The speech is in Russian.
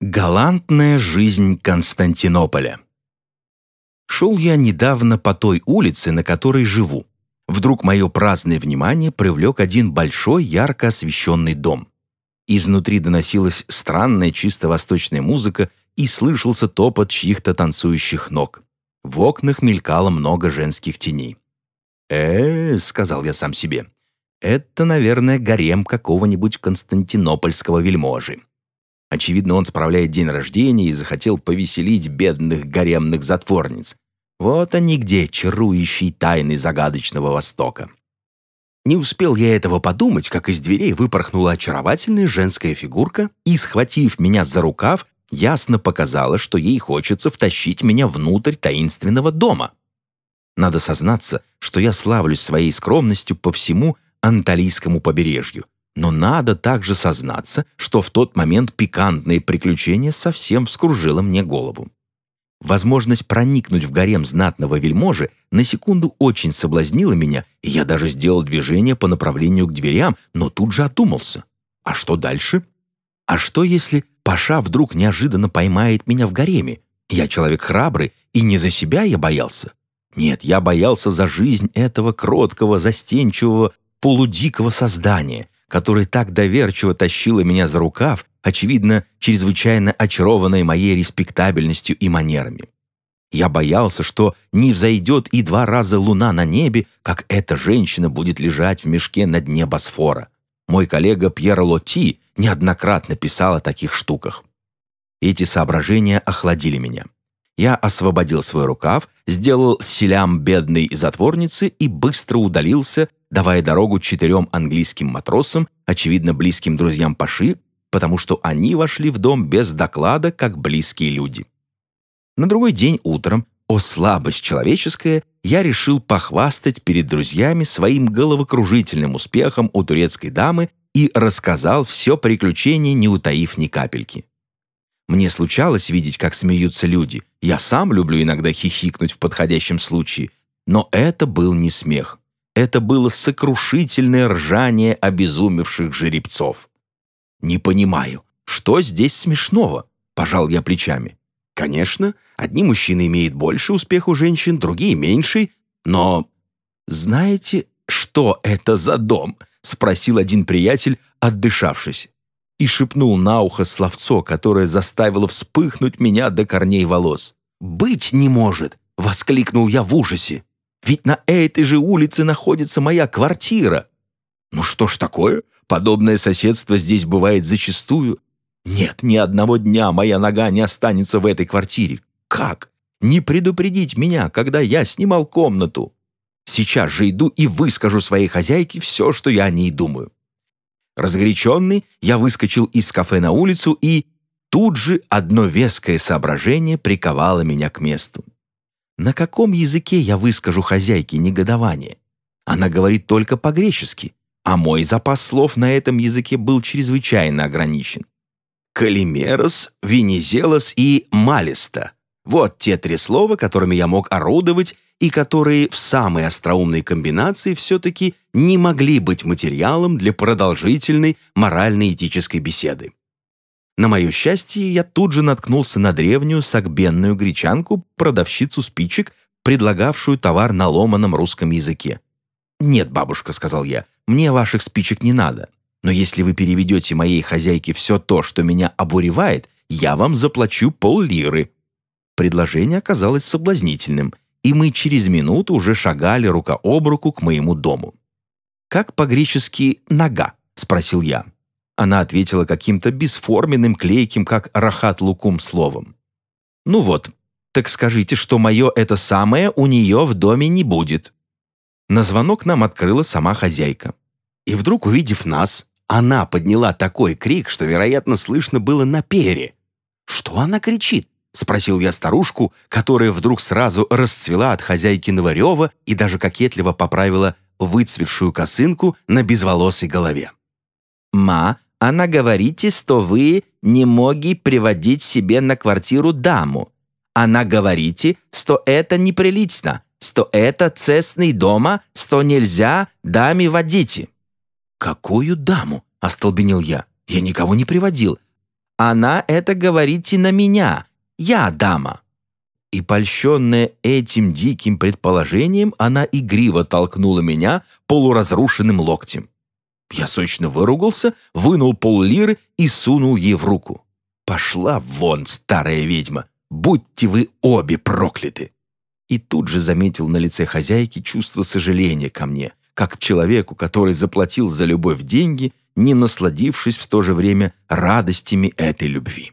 Галантная жизнь Константинополя. Шел я недавно по той улице, на которой живу. Вдруг мое праздное внимание привлек один большой, ярко освещенный дом. Изнутри доносилась странная чисто восточная музыка и слышался топот чьих-то танцующих ног. В окнах мелькало много женских теней. э сказал я сам себе, — «это, наверное, гарем какого-нибудь константинопольского вельможи». Очевидно, он справляет день рождения и захотел повеселить бедных гаремных затворниц. Вот они где, чарующие тайны загадочного Востока. Не успел я этого подумать, как из дверей выпорхнула очаровательная женская фигурка и, схватив меня за рукав, ясно показала, что ей хочется втащить меня внутрь таинственного дома. Надо сознаться, что я славлюсь своей скромностью по всему Анталийскому побережью, но надо также сознаться, что в тот момент пикантное приключение совсем вскружило мне голову. Возможность проникнуть в гарем знатного вельможи на секунду очень соблазнила меня, и я даже сделал движение по направлению к дверям, но тут же одумался. А что дальше? А что, если Паша вдруг неожиданно поймает меня в гареме? Я человек храбрый, и не за себя я боялся. Нет, я боялся за жизнь этого кроткого, застенчивого, полудикого создания, которая так доверчиво тащила меня за рукав, очевидно, чрезвычайно очарованная моей респектабельностью и манерами. Я боялся, что не взойдет и два раза луна на небе, как эта женщина будет лежать в мешке на дне Босфора. Мой коллега Пьер Лотти неоднократно писал о таких штуках. Эти соображения охладили меня. Я освободил свой рукав, сделал селям бедной затворницы и быстро удалился, давая дорогу четырем английским матросам, очевидно, близким друзьям Паши, потому что они вошли в дом без доклада, как близкие люди. На другой день утром, о слабость человеческая, я решил похвастать перед друзьями своим головокружительным успехом у турецкой дамы и рассказал все приключение, не утаив ни капельки. Мне случалось видеть, как смеются люди. Я сам люблю иногда хихикнуть в подходящем случае. Но это был не смех. Это было сокрушительное ржание обезумевших жеребцов. «Не понимаю, что здесь смешного?» – пожал я плечами. «Конечно, одни мужчины имеют больше успеха у женщин, другие – меньший, но...» «Знаете, что это за дом?» – спросил один приятель, отдышавшись и шепнул на ухо словцо, которое заставило вспыхнуть меня до корней волос. «Быть не может!» — воскликнул я в ужасе. «Ведь на этой же улице находится моя квартира!» «Ну что ж такое? Подобное соседство здесь бывает зачастую. Нет, ни одного дня моя нога не останется в этой квартире. Как? Не предупредить меня, когда я снимал комнату? Сейчас же иду и выскажу своей хозяйке все, что я о ней думаю. Разгоряченный, я выскочил из кафе на улицу и... Тут же одно веское соображение приковало меня к месту. На каком языке я выскажу хозяйке негодование? Она говорит только по-гречески, а мой запас слов на этом языке был чрезвычайно ограничен. Калимерос, Венезелос и Малиста. Вот те три слова, которыми я мог орудовать и которые в самой остроумной комбинации все-таки не могли быть материалом для продолжительной морально-этической беседы. На мое счастье, я тут же наткнулся на древнюю сагбенную гречанку, продавщицу спичек, предлагавшую товар на ломаном русском языке. «Нет, бабушка», — сказал я, — «мне ваших спичек не надо. Но если вы переведете моей хозяйке все то, что меня обуревает, я вам заплачу пол-лиры». Предложение оказалось соблазнительным — и мы через минуту уже шагали рука об руку к моему дому. «Как по-гречески «нога»?» — спросил я. Она ответила каким-то бесформенным, клейким, как рахат лукум словом. «Ну вот, так скажите, что мое это самое у нее в доме не будет». На звонок нам открыла сама хозяйка. И вдруг, увидев нас, она подняла такой крик, что, вероятно, слышно было на пере. Что она кричит? — спросил я старушку, которая вдруг сразу расцвела от хозяйки Новарева и даже кокетливо поправила выцветшую косынку на безволосой голове. «Ма, она говорите, что вы не моги приводить себе на квартиру даму. Она говорите, что это неприлично, что это цесный дома, что нельзя даме водить». «Какую даму?» — остолбенел я. «Я никого не приводил. Она это говорите на меня. Я дама». И, польщенная этим диким предположением, она игриво толкнула меня полуразрушенным локтем. Я сочно выругался, вынул поллиры и сунул ей в руку. «Пошла вон, старая ведьма! Будьте вы обе прокляты!» И тут же заметил на лице хозяйки чувство сожаления ко мне, как человеку, который заплатил за любовь деньги, не насладившись в то же время радостями этой любви.